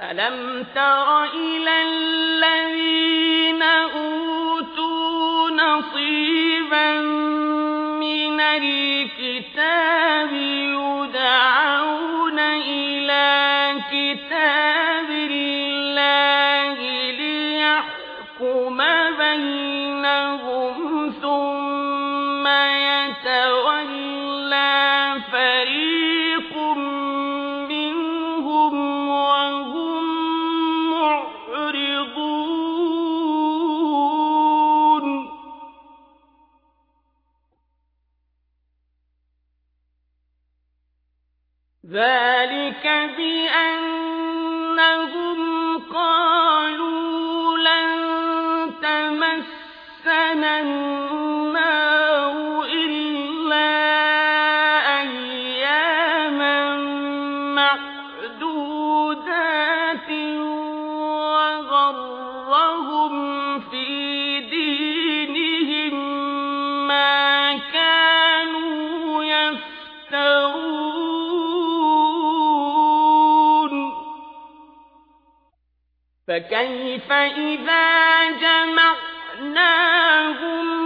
ألم تر إلى الذين أوتوا نصيبا من الكتاب يدعون إلى كتاب الله ليحكم بينهم ذلك بأنهم قالوا لن تمسنا النار إلا أياما معدودات وغرهم في فكيف إذا جمعناهم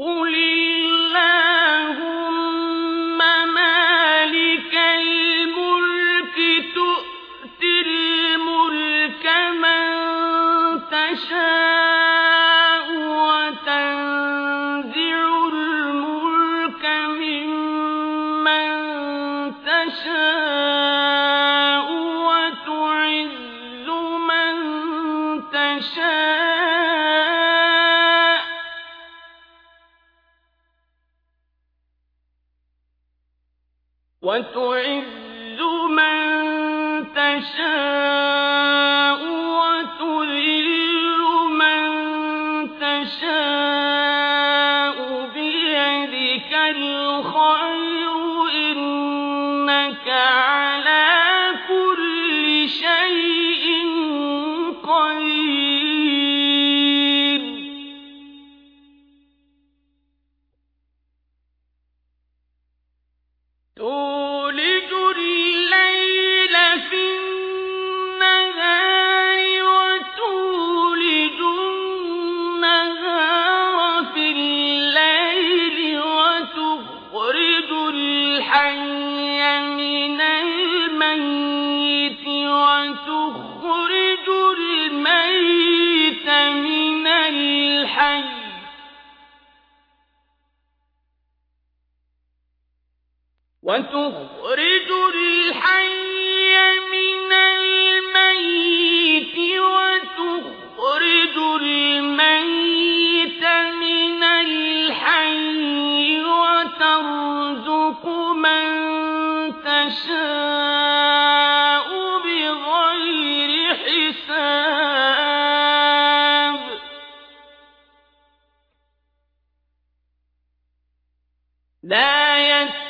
قل وتعز من تشاء وتذل من تشاء بيدك الخير إنك وتخرج الحي من الميت وتخرج الميت من الحي وترزق من تشاء بغير حساب. لا يتخذ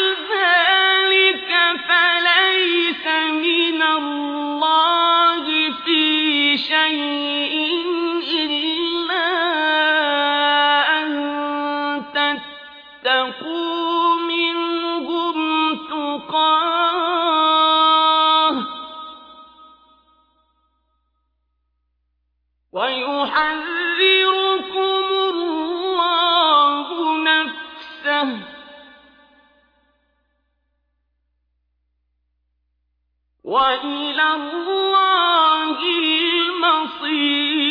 شيء إلا أن تتقوا منهم تقاه. ويحذركم الله نفسه. وإلى الله المصير